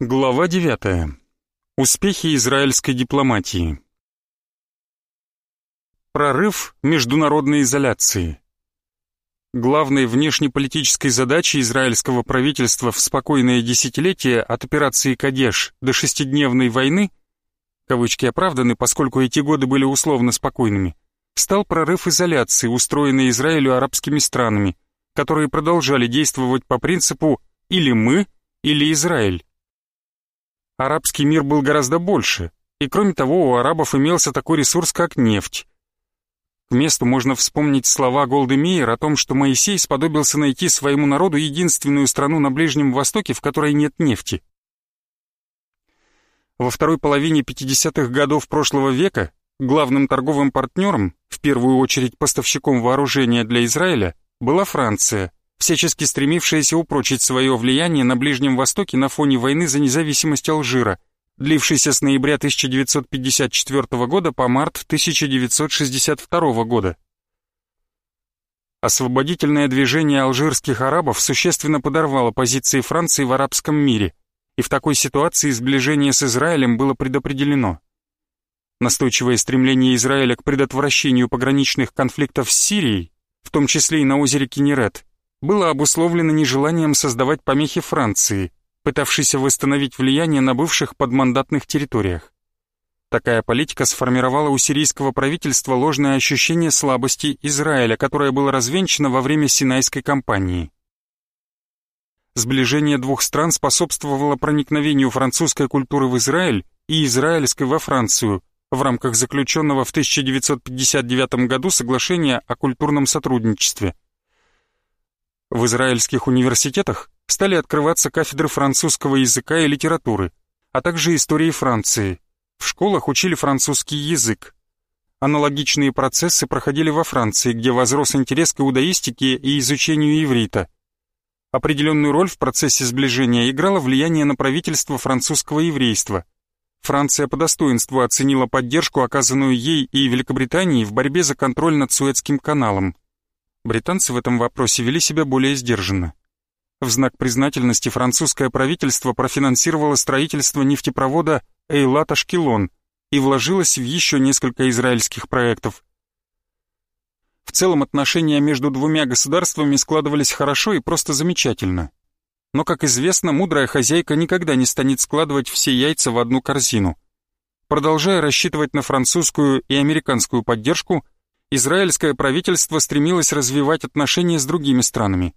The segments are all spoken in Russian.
Глава 9. Успехи израильской дипломатии. Прорыв международной изоляции. Главной внешнеполитической задачей израильского правительства в спокойное десятилетие от операции «Кадеш» до шестидневной войны, кавычки оправданы, поскольку эти годы были условно спокойными, стал прорыв изоляции, устроенный Израилю арабскими странами, которые продолжали действовать по принципу «или мы, или Израиль». Арабский мир был гораздо больше, и кроме того у арабов имелся такой ресурс, как нефть. К месту можно вспомнить слова Голды Мейер о том, что Моисей сподобился найти своему народу единственную страну на Ближнем Востоке, в которой нет нефти. Во второй половине 50-х годов прошлого века главным торговым партнером, в первую очередь поставщиком вооружения для Израиля, была Франция – всячески стремившаяся упрочить свое влияние на Ближнем Востоке на фоне войны за независимость Алжира, длившейся с ноября 1954 года по март 1962 года. Освободительное движение алжирских арабов существенно подорвало позиции Франции в арабском мире, и в такой ситуации сближение с Израилем было предопределено. Настойчивое стремление Израиля к предотвращению пограничных конфликтов с Сирией, в том числе и на озере Кинерет, было обусловлено нежеланием создавать помехи Франции, пытавшейся восстановить влияние на бывших подмандатных территориях. Такая политика сформировала у сирийского правительства ложное ощущение слабости Израиля, которое было развенчано во время Синайской кампании. Сближение двух стран способствовало проникновению французской культуры в Израиль и израильской во Францию в рамках заключенного в 1959 году соглашения о культурном сотрудничестве – в израильских университетах стали открываться кафедры французского языка и литературы, а также истории Франции. В школах учили французский язык. Аналогичные процессы проходили во Франции, где возрос интерес к иудаистике и изучению иврита. Определенную роль в процессе сближения играло влияние на правительство французского еврейства. Франция по достоинству оценила поддержку, оказанную ей и Великобритании в борьбе за контроль над Суэцким каналом. Британцы в этом вопросе вели себя более сдержанно. В знак признательности французское правительство профинансировало строительство нефтепровода Эйлат-Ашкелон и вложилось в еще несколько израильских проектов. В целом отношения между двумя государствами складывались хорошо и просто замечательно. Но, как известно, мудрая хозяйка никогда не станет складывать все яйца в одну корзину. Продолжая рассчитывать на французскую и американскую поддержку, израильское правительство стремилось развивать отношения с другими странами.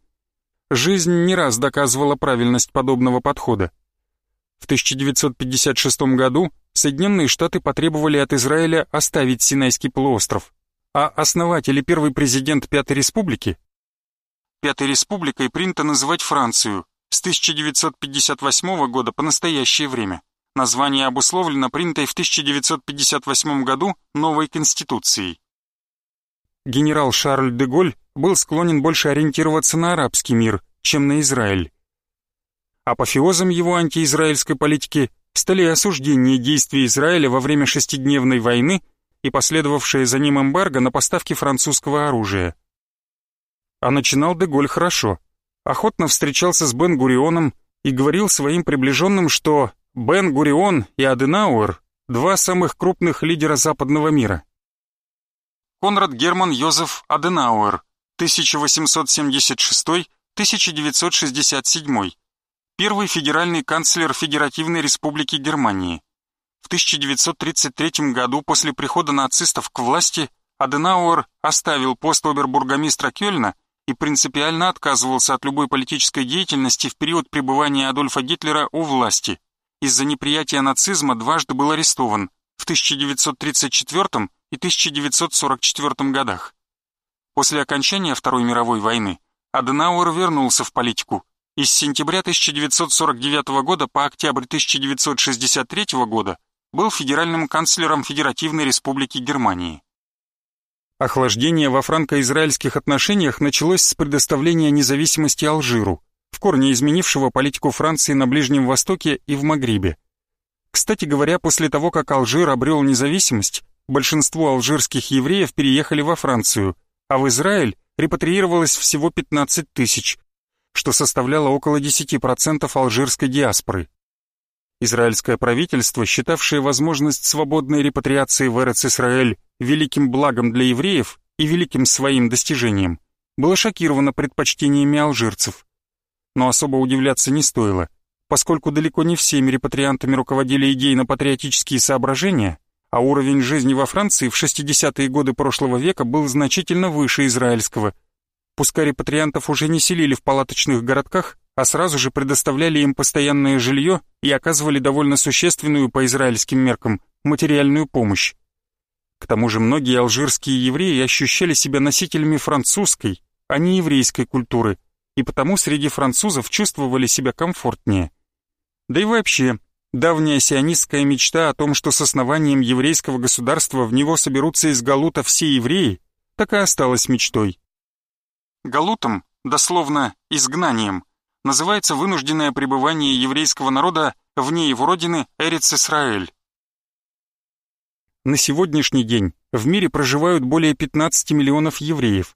Жизнь не раз доказывала правильность подобного подхода. В 1956 году Соединенные Штаты потребовали от Израиля оставить Синайский полуостров, а основатель и первый президент Пятой Республики Пятой Республикой принято называть Францию с 1958 года по настоящее время. Название обусловлено принятой в 1958 году новой Конституцией генерал Шарль де Голь был склонен больше ориентироваться на арабский мир, чем на Израиль. Апофеозом его антиизраильской политики стали осуждение действий Израиля во время шестидневной войны и последовавшее за ним эмбарго на поставки французского оружия. А начинал де Голь хорошо. Охотно встречался с Бен-Гурионом и говорил своим приближенным, что Бен-Гурион и Аденауэр – два самых крупных лидера западного мира. Конрад Герман Йозеф Аденауэр, 1876-1967, первый федеральный канцлер Федеративной Республики Германии. В 1933 году после прихода нацистов к власти Аденауэр оставил пост обербургомистра Кёльна и принципиально отказывался от любой политической деятельности в период пребывания Адольфа Гитлера у власти. Из-за неприятия нацизма дважды был арестован в 1934 и 1944 годах. После окончания Второй мировой войны Аденауэр вернулся в политику и с сентября 1949 года по октябрь 1963 года был федеральным канцлером Федеративной Республики Германии. Охлаждение во франко-израильских отношениях началось с предоставления независимости Алжиру, в корне изменившего политику Франции на Ближнем Востоке и в Магрибе. Кстати говоря, после того, как Алжир обрел независимость, большинство алжирских евреев переехали во Францию, а в Израиль репатриировалось всего 15 тысяч, что составляло около 10% алжирской диаспоры. Израильское правительство, считавшее возможность свободной репатриации в Эрец-Исраэль великим благом для евреев и великим своим достижением, было шокировано предпочтениями алжирцев. Но особо удивляться не стоило, поскольку далеко не всеми репатриантами руководили идейно-патриотические соображения, а уровень жизни во Франции в 60-е годы прошлого века был значительно выше израильского. Пускай репатриантов уже не селили в палаточных городках, а сразу же предоставляли им постоянное жилье и оказывали довольно существенную по израильским меркам материальную помощь. К тому же многие алжирские евреи ощущали себя носителями французской, а не еврейской культуры, и потому среди французов чувствовали себя комфортнее. Да и вообще, давняя сионистская мечта о том, что с основанием еврейского государства в него соберутся из Галута все евреи, так и осталась мечтой. Галутом, дословно «изгнанием», называется вынужденное пребывание еврейского народа вне его родины Эрец-Исраэль. На сегодняшний день в мире проживают более 15 миллионов евреев,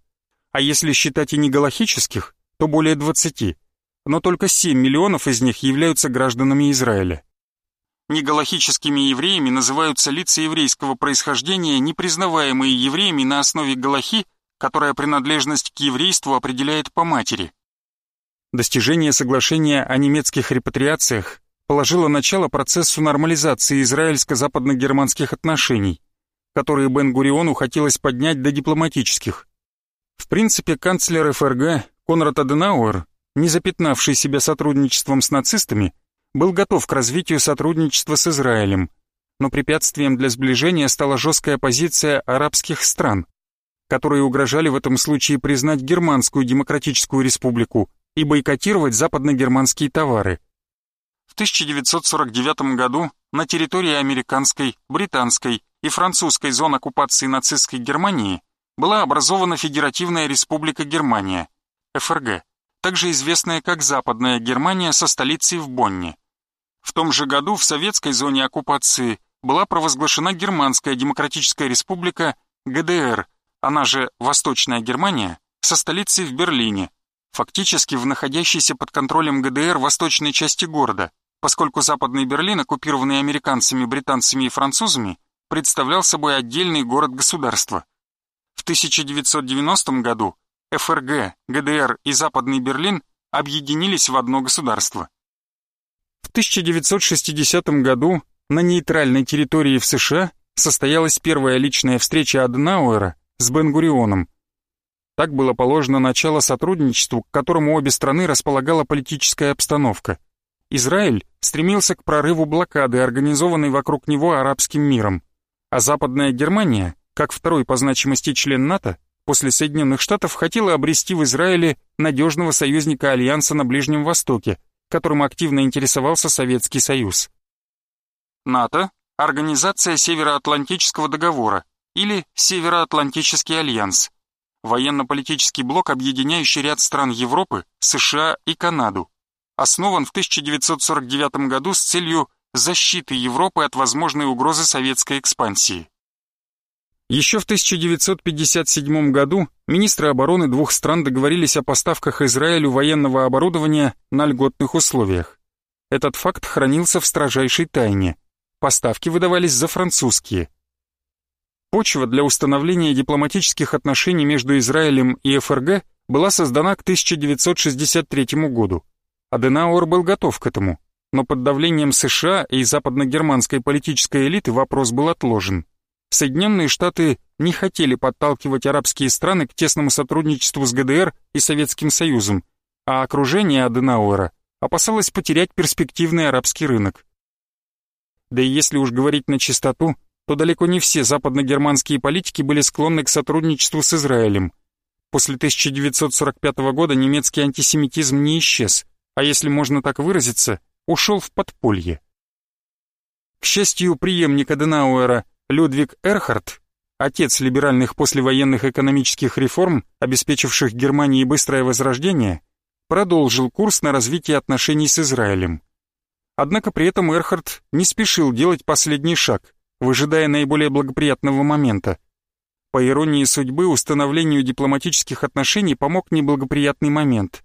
а если считать и не галахических, то более 20, но только 7 миллионов из них являются гражданами Израиля. Негалахическими евреями называются лица еврейского происхождения, не признаваемые евреями на основе галахи, которая принадлежность к еврейству определяет по матери. Достижение соглашения о немецких репатриациях положило начало процессу нормализации израильско-западно-германских отношений, которые Бен-Гуриону хотелось поднять до дипломатических. В принципе, канцлер ФРГ Конрад Аденауэр, не запятнавший себя сотрудничеством с нацистами, был готов к развитию сотрудничества с Израилем, но препятствием для сближения стала жесткая позиция арабских стран, которые угрожали в этом случае признать Германскую Демократическую Республику и бойкотировать западно-германские товары. В 1949 году на территории американской, британской и французской зон оккупации нацистской Германии была образована Федеративная Республика Германия, ФРГ, также известная как Западная Германия со столицей в Бонне. В том же году в советской зоне оккупации была провозглашена Германская Демократическая Республика ГДР, она же Восточная Германия, со столицей в Берлине, фактически в находящейся под контролем ГДР восточной части города, поскольку Западный Берлин, оккупированный американцами, британцами и французами, представлял собой отдельный город-государство. В 1990 году ФРГ, ГДР и Западный Берлин объединились в одно государство. В 1960 году на нейтральной территории в США состоялась первая личная встреча Аденауэра с Бен-Гурионом, так было положено начало сотрудничеству, к которому обе страны располагала политическая обстановка. Израиль стремился к прорыву блокады, организованной вокруг него арабским миром, а Западная Германия, как второй по значимости член НАТО, после Соединенных Штатов хотела обрести в Израиле надежного союзника Альянса на Ближнем Востоке, которым активно интересовался Советский Союз. НАТО – Организация Североатлантического договора или Североатлантический альянс – военно-политический блок, объединяющий ряд стран Европы, США и Канаду. Основан в 1949 году с целью защиты Европы от возможной угрозы советской экспансии. Еще в 1957 году министры обороны двух стран договорились о поставках Израилю военного оборудования на льготных условиях. Этот факт хранился в строжайшей тайне. Поставки выдавались за французские – Почва для установления дипломатических отношений между Израилем и ФРГ была создана к 1963 году. Аденауэр был готов к этому, но под давлением США и западногерманской политической элиты вопрос был отложен. Соединенные Штаты не хотели подталкивать арабские страны к тесному сотрудничеству с ГДР и Советским Союзом, а окружение Аденауэра опасалось потерять перспективный арабский рынок. Да и если уж говорить на чистоту, то далеко не все западногерманские политики были склонны к сотрудничеству с Израилем. После 1945 года немецкий антисемитизм не исчез, а если можно так выразиться, ушел в подполье. К счастью, преемник Аденауэра Людвиг Эрхард, отец либеральных послевоенных экономических реформ, обеспечивших Германии быстрое возрождение, продолжил курс на развитие отношений с Израилем. Однако при этом Эрхард не спешил делать последний шаг – выжидая наиболее благоприятного момента. По иронии судьбы, установлению дипломатических отношений помог неблагоприятный момент.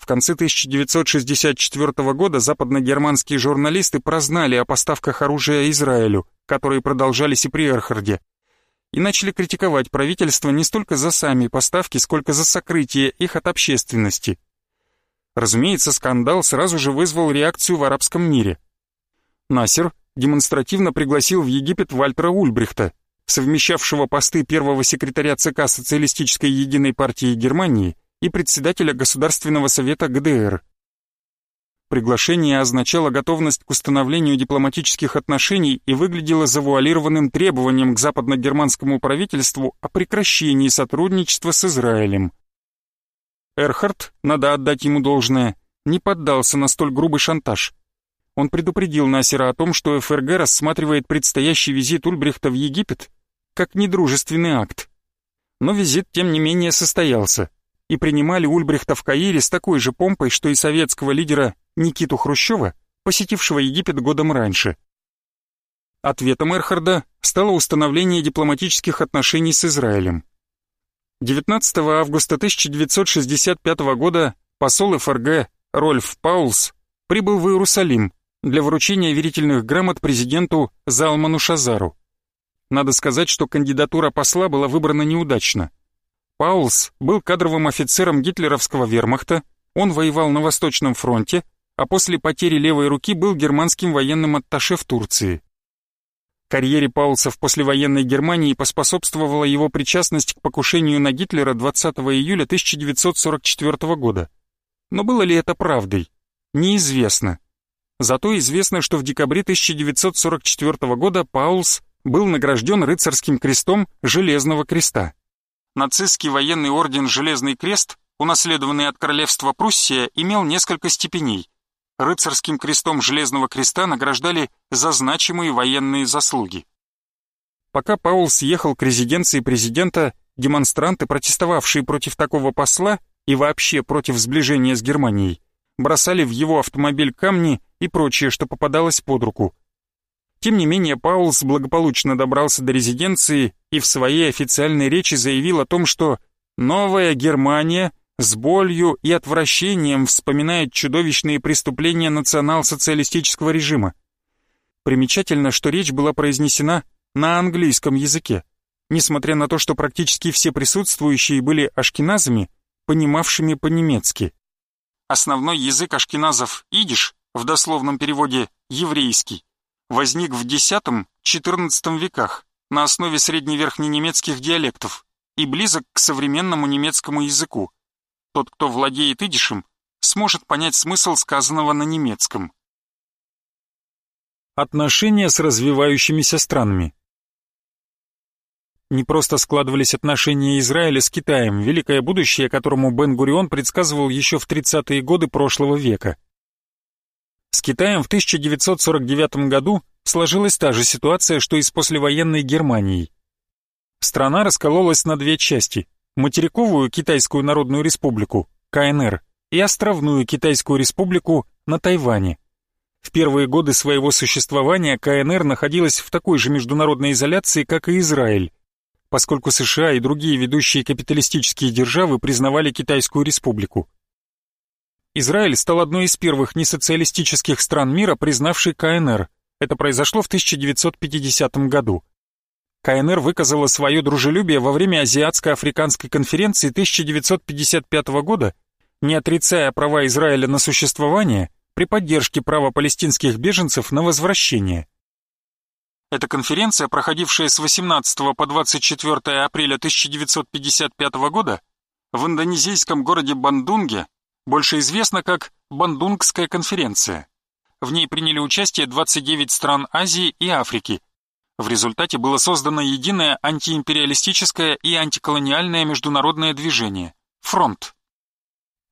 В конце 1964 года западногерманские журналисты прознали о поставках оружия Израилю, которые продолжались и при Эрхарде, и начали критиковать правительство не столько за сами поставки, сколько за сокрытие их от общественности. Разумеется, скандал сразу же вызвал реакцию в арабском мире. Насер демонстративно пригласил в Египет Вальтера Ульбрихта, совмещавшего посты первого секретаря ЦК Социалистической Единой партии Германии и председателя Государственного совета ГДР. Приглашение означало готовность к установлению дипломатических отношений и выглядело завуалированным требованием к западно-германскому правительству о прекращении сотрудничества с Израилем. Эрхард, надо отдать ему должное, не поддался на столь грубый шантаж. Он предупредил Насера о том, что ФРГ рассматривает предстоящий визит Ульбрихта в Египет как недружественный акт. Но визит, тем не менее, состоялся, и принимали Ульбрихта в Каире с такой же помпой, что и советского лидера Никиту Хрущева, посетившего Египет годом раньше. Ответом Эрхарда стало установление дипломатических отношений с Израилем. 19 августа 1965 года посол ФРГ Рольф Паулс прибыл в Иерусалим для вручения верительных грамот президенту Залману Шазару. Надо сказать, что кандидатура посла была выбрана неудачно. Паулс был кадровым офицером гитлеровского вермахта, он воевал на Восточном фронте, а после потери левой руки был германским военным атташе в Турции. Карьере Паулса в послевоенной Германии поспособствовала его причастность к покушению на Гитлера 20 июля 1944 года. Но было ли это правдой? Неизвестно. Зато известно, что в декабре 1944 года Паулс был награжден рыцарским крестом Железного креста. Нацистский военный орден Железный крест, унаследованный от королевства Пруссия, имел несколько степеней. Рыцарским крестом Железного креста награждали за значимые военные заслуги. Пока Паул съехал к резиденции президента, демонстранты, протестовавшие против такого посла и вообще против сближения с Германией, бросали в его автомобиль камни и прочее, что попадалось под руку. Тем не менее, Паулс благополучно добрался до резиденции и в своей официальной речи заявил о том, что «Новая Германия с болью и отвращением вспоминает чудовищные преступления национал-социалистического режима. Примечательно, что речь была произнесена на английском языке, несмотря на то, что практически все присутствующие были ашкеназами, понимавшими по-немецки. Основной язык ашкеназов – идиш, в дословном переводе «еврейский», возник в X-XIV веках на основе средневерхненемецких диалектов и близок к современному немецкому языку. Тот, кто владеет идишем, сможет понять смысл сказанного на немецком. Отношения с развивающимися странами Не просто складывались отношения Израиля с Китаем, великое будущее, которому Бен-Гурион предсказывал еще в 30-е годы прошлого века – с Китаем в 1949 году сложилась та же ситуация, что и с послевоенной Германией. Страна раскололась на две части – материковую Китайскую Народную Республику, КНР, и островную Китайскую Республику на Тайване. В первые годы своего существования КНР находилась в такой же международной изоляции, как и Израиль, поскольку США и другие ведущие капиталистические державы признавали Китайскую Республику. Израиль стал одной из первых несоциалистических стран мира, признавшей КНР. Это произошло в 1950 году. КНР выказала свое дружелюбие во время Азиатско-африканской конференции 1955 года, не отрицая права Израиля на существование при поддержке права палестинских беженцев на возвращение. Эта конференция, проходившая с 18 по 24 апреля 1955 года в индонезийском городе Бандунге, больше известна как Бандунгская конференция. В ней приняли участие 29 стран Азии и Африки. В результате было создано единое антиимпериалистическое и антиколониальное международное движение – «Фронт».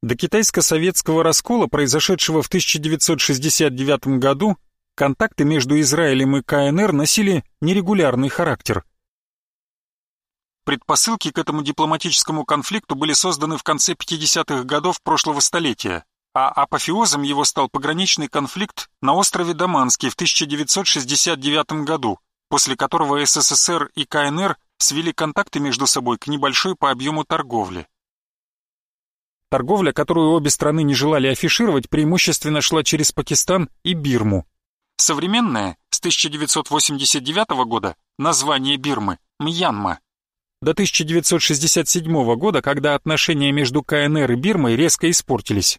До китайско-советского раскола, произошедшего в 1969 году, контакты между Израилем и КНР носили нерегулярный характер – Предпосылки к этому дипломатическому конфликту были созданы в конце 50-х годов прошлого столетия, а апофеозом его стал пограничный конфликт на острове Даманский в 1969 году, после которого СССР и КНР свели контакты между собой к небольшой по объему торговли. Торговля, которую обе страны не желали афишировать, преимущественно шла через Пакистан и Бирму. Современное, с 1989 года, название Бирмы – Мьянма. До 1967 года, когда отношения между КНР и Бирмой резко испортились.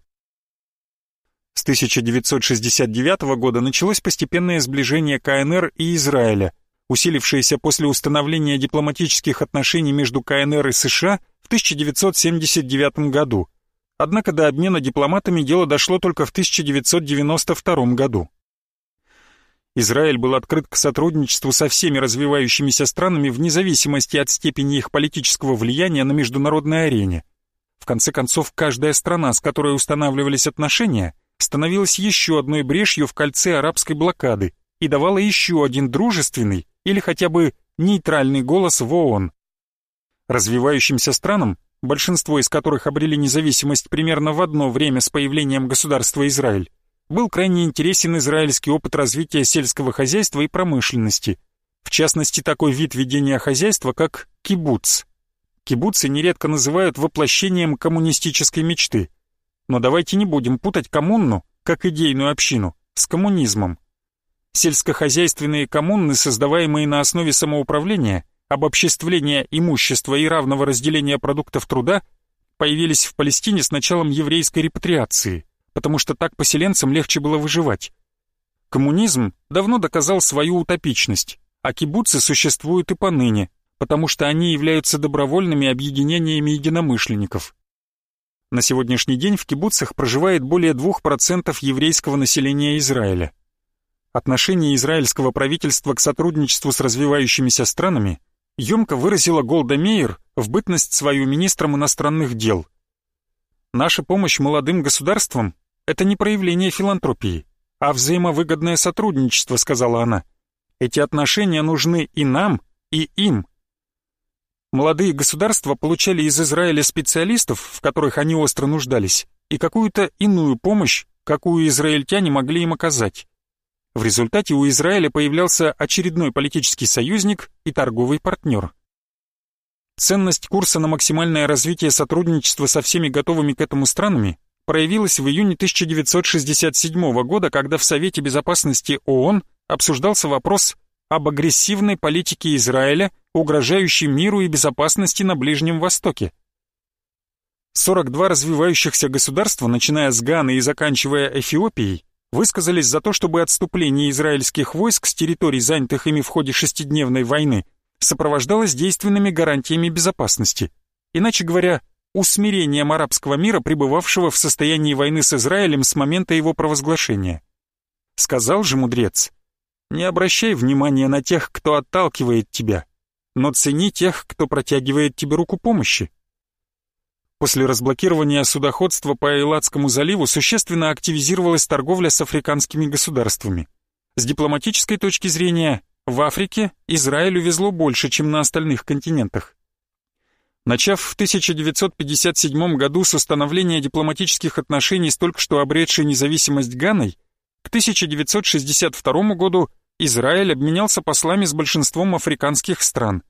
С 1969 года началось постепенное сближение КНР и Израиля, усилившееся после установления дипломатических отношений между КНР и США в 1979 году. Однако до обмена дипломатами дело дошло только в 1992 году. Израиль был открыт к сотрудничеству со всеми развивающимися странами вне зависимости от степени их политического влияния на международной арене. В конце концов, каждая страна, с которой устанавливались отношения, становилась еще одной брешью в кольце арабской блокады и давала еще один дружественный или хотя бы нейтральный голос в ООН. Развивающимся странам, большинство из которых обрели независимость примерно в одно время с появлением государства Израиль, был крайне интересен израильский опыт развития сельского хозяйства и промышленности, в частности такой вид ведения хозяйства, как кибуц. Кибуцы нередко называют воплощением коммунистической мечты. Но давайте не будем путать коммуну, как идейную общину, с коммунизмом. Сельскохозяйственные коммуны, создаваемые на основе самоуправления, обобществления имущества и равного разделения продуктов труда, появились в Палестине с началом еврейской репатриации, потому что так поселенцам легче было выживать. Коммунизм давно доказал свою утопичность, а кибуцы существуют и поныне, потому что они являются добровольными объединениями единомышленников. На сегодняшний день в кибуцах проживает более 2% еврейского населения Израиля. Отношение израильского правительства к сотрудничеству с развивающимися странами емко выразила Голда Меир в бытность свою министром иностранных дел. Наша помощь молодым государствам – это не проявление филантропии, а взаимовыгодное сотрудничество, сказала она. Эти отношения нужны и нам, и им. Молодые государства получали из Израиля специалистов, в которых они остро нуждались, и какую-то иную помощь, какую израильтяне могли им оказать. В результате у Израиля появлялся очередной политический союзник и торговый партнер. Ценность курса на максимальное развитие сотрудничества со всеми готовыми к этому странами проявилась в июне 1967 года, когда в Совете Безопасности ООН обсуждался вопрос об агрессивной политике Израиля, угрожающей миру и безопасности на Ближнем Востоке. 42 развивающихся государства, начиная с Ганы и заканчивая Эфиопией, высказались за то, чтобы отступление израильских войск с территорий, занятых ими в ходе шестидневной войны, сопровождалось действенными гарантиями безопасности. Иначе говоря, усмирением арабского мира, пребывавшего в состоянии войны с Израилем с момента его провозглашения. Сказал же мудрец, «Не обращай внимания на тех, кто отталкивает тебя, но цени тех, кто протягивает тебе руку помощи». После разблокирования судоходства по Эйладскому заливу существенно активизировалась торговля с африканскими государствами. С дипломатической точки зрения, в Африке Израилю везло больше, чем на остальных континентах. Начав в 1957 году с установления дипломатических отношений с только что обретшей независимость Ганой, к 1962 году Израиль обменялся послами с большинством африканских стран.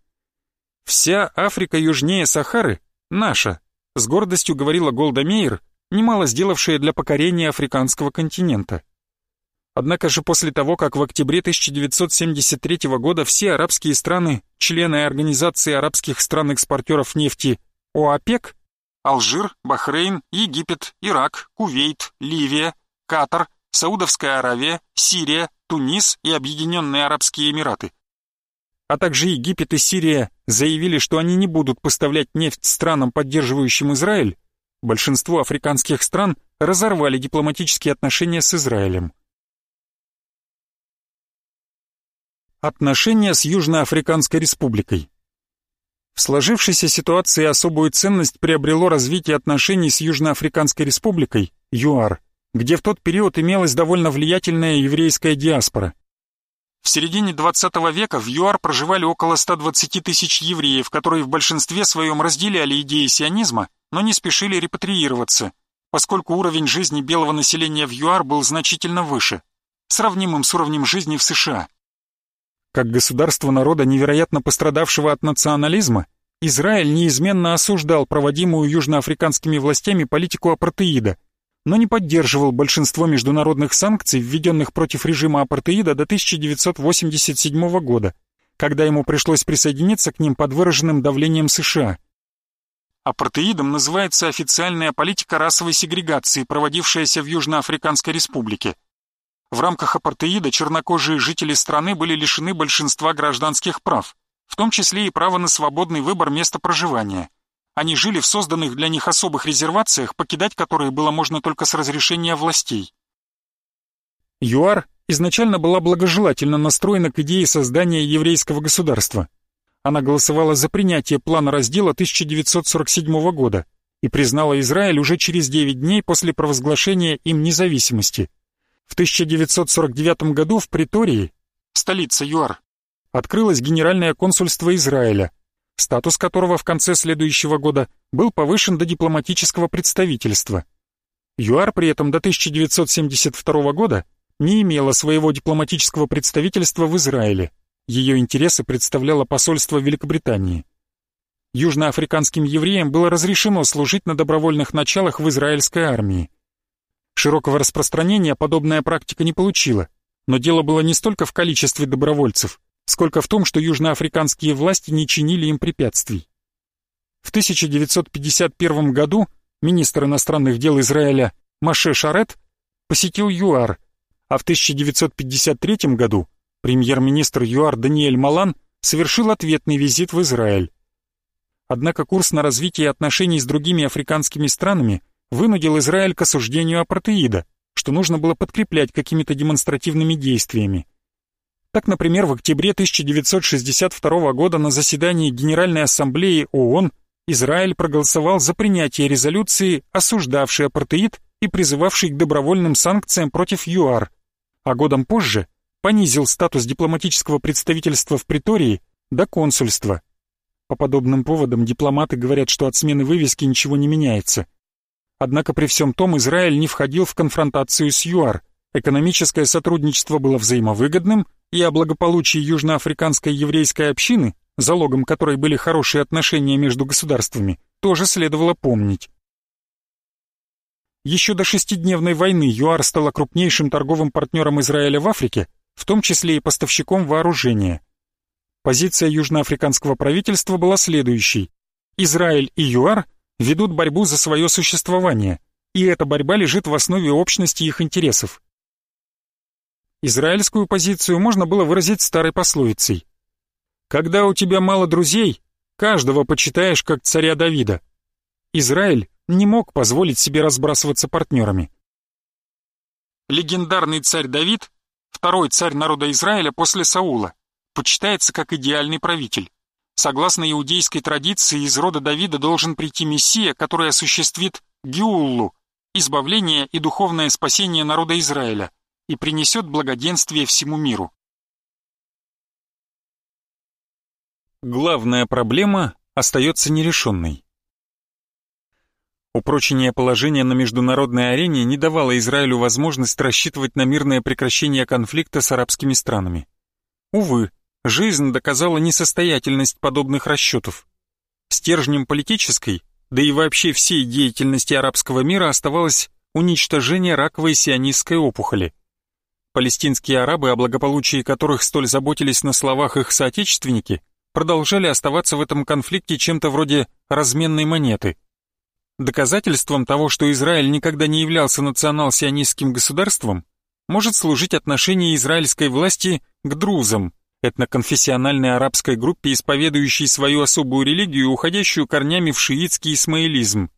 Вся Африка южнее Сахары наша, с гордостью говорила Голда Меир, немало сделавшая для покорения африканского континента. Однако же после того, как в октябре 1973 года все арабские страны, члены Организации арабских стран-экспортеров нефти ОАПЕК, Алжир, Бахрейн, Египет, Ирак, Кувейт, Ливия, Катар, Саудовская Аравия, Сирия, Тунис и Объединенные Арабские Эмираты, а также Египет и Сирия заявили, что они не будут поставлять нефть странам, поддерживающим Израиль, большинство африканских стран разорвали дипломатические отношения с Израилем. Отношения с Южноафриканской республикой В сложившейся ситуации особую ценность приобрело развитие отношений с Южноафриканской республикой, ЮАР, где в тот период имелась довольно влиятельная еврейская диаспора. В середине 20 века в ЮАР проживали около 120 тысяч евреев, которые в большинстве своем разделяли идеи сионизма, но не спешили репатриироваться, поскольку уровень жизни белого населения в ЮАР был значительно выше, сравнимым с уровнем жизни в США. Как государство народа, невероятно пострадавшего от национализма, Израиль неизменно осуждал проводимую южноафриканскими властями политику апартеида, но не поддерживал большинство международных санкций, введенных против режима апартеида до 1987 года, когда ему пришлось присоединиться к ним под выраженным давлением США. Апартеидом называется официальная политика расовой сегрегации, проводившаяся в Южноафриканской республике. В рамках апартеида чернокожие жители страны были лишены большинства гражданских прав, в том числе и права на свободный выбор места проживания. Они жили в созданных для них особых резервациях, покидать которые было можно только с разрешения властей. ЮАР изначально была благожелательно настроена к идее создания еврейского государства. Она голосовала за принятие плана раздела 1947 года и признала Израиль уже через 9 дней после провозглашения им независимости. В 1949 году в Притории, столица ЮАР, открылось Генеральное консульство Израиля, статус которого в конце следующего года был повышен до дипломатического представительства. ЮАР при этом до 1972 года не имела своего дипломатического представительства в Израиле. Ее интересы представляло посольство Великобритании. Южноафриканским евреям было разрешено служить на добровольных началах в израильской армии. Широкого распространения подобная практика не получила, но дело было не столько в количестве добровольцев, сколько в том, что южноафриканские власти не чинили им препятствий. В 1951 году министр иностранных дел Израиля Маше Шарет посетил ЮАР, а в 1953 году премьер-министр ЮАР Даниэль Малан совершил ответный визит в Израиль. Однако курс на развитие отношений с другими африканскими странами вынудил Израиль к осуждению апартеида, что нужно было подкреплять какими-то демонстративными действиями. Так, например, в октябре 1962 года на заседании Генеральной Ассамблеи ООН Израиль проголосовал за принятие резолюции, осуждавшей апартеид и призывавшей к добровольным санкциям против ЮАР, а годом позже понизил статус дипломатического представительства в Притории до консульства. По подобным поводам дипломаты говорят, что от смены вывески ничего не меняется. Однако при всем том Израиль не входил в конфронтацию с ЮАР. Экономическое сотрудничество было взаимовыгодным, и о благополучии южноафриканской еврейской общины, залогом которой были хорошие отношения между государствами, тоже следовало помнить. Еще до шестидневной войны ЮАР стала крупнейшим торговым партнером Израиля в Африке в том числе и поставщиком вооружения. Позиция южноафриканского правительства была следующей. Израиль и ЮАР ведут борьбу за свое существование, и эта борьба лежит в основе общности их интересов. Израильскую позицию можно было выразить старой пословицей. «Когда у тебя мало друзей, каждого почитаешь как царя Давида». Израиль не мог позволить себе разбрасываться партнерами. Легендарный царь Давид второй царь народа Израиля после Саула, почитается как идеальный правитель. Согласно иудейской традиции, из рода Давида должен прийти Мессия, который осуществит Геуллу, избавление и духовное спасение народа Израиля, и принесет благоденствие всему миру. Главная проблема остается нерешенной. Упрочение положения на международной арене не давало Израилю возможность рассчитывать на мирное прекращение конфликта с арабскими странами. Увы, жизнь доказала несостоятельность подобных расчетов. Стержнем политической, да и вообще всей деятельности арабского мира оставалось уничтожение раковой сионистской опухоли. Палестинские арабы, о благополучии которых столь заботились на словах их соотечественники, продолжали оставаться в этом конфликте чем-то вроде разменной монеты – Доказательством того, что Израиль никогда не являлся национал-сионистским государством, может служить отношение израильской власти к друзам, этноконфессиональной арабской группе, исповедующей свою особую религию, уходящую корнями в шиитский исмаилизм.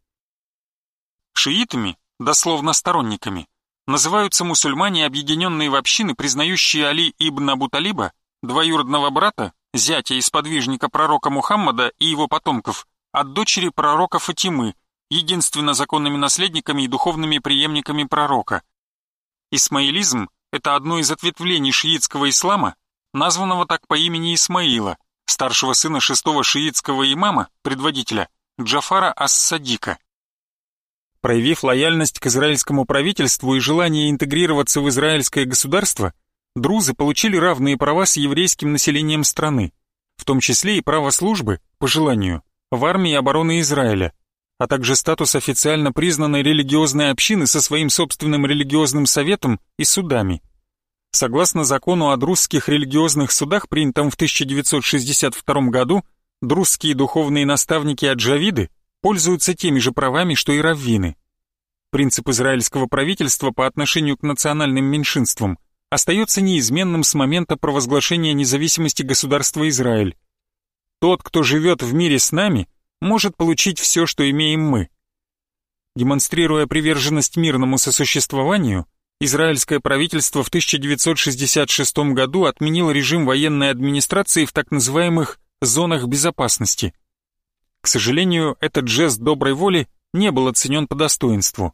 Шиитами, дословно сторонниками, называются мусульмане, объединенные в общины, признающие Али ибн Абу Талиба, двоюродного брата, зятя и сподвижника пророка Мухаммада и его потомков, от дочери пророка Фатимы, единственно законными наследниками и духовными преемниками пророка. Исмаилизм – это одно из ответвлений шиитского ислама, названного так по имени Исмаила, старшего сына шестого шиитского имама, предводителя, Джафара Ас-Садика. Проявив лояльность к израильскому правительству и желание интегрироваться в израильское государство, друзы получили равные права с еврейским населением страны, в том числе и право службы, по желанию, в армии обороны Израиля, а также статус официально признанной религиозной общины со своим собственным религиозным советом и судами. Согласно закону о друзских религиозных судах, принятом в 1962 году, друзские духовные наставники аджавиды пользуются теми же правами, что и раввины. Принцип израильского правительства по отношению к национальным меньшинствам остается неизменным с момента провозглашения независимости государства Израиль. Тот, кто живет в мире с нами, может получить все, что имеем мы. Демонстрируя приверженность мирному сосуществованию, израильское правительство в 1966 году отменило режим военной администрации в так называемых «зонах безопасности». К сожалению, этот жест доброй воли не был оценен по достоинству.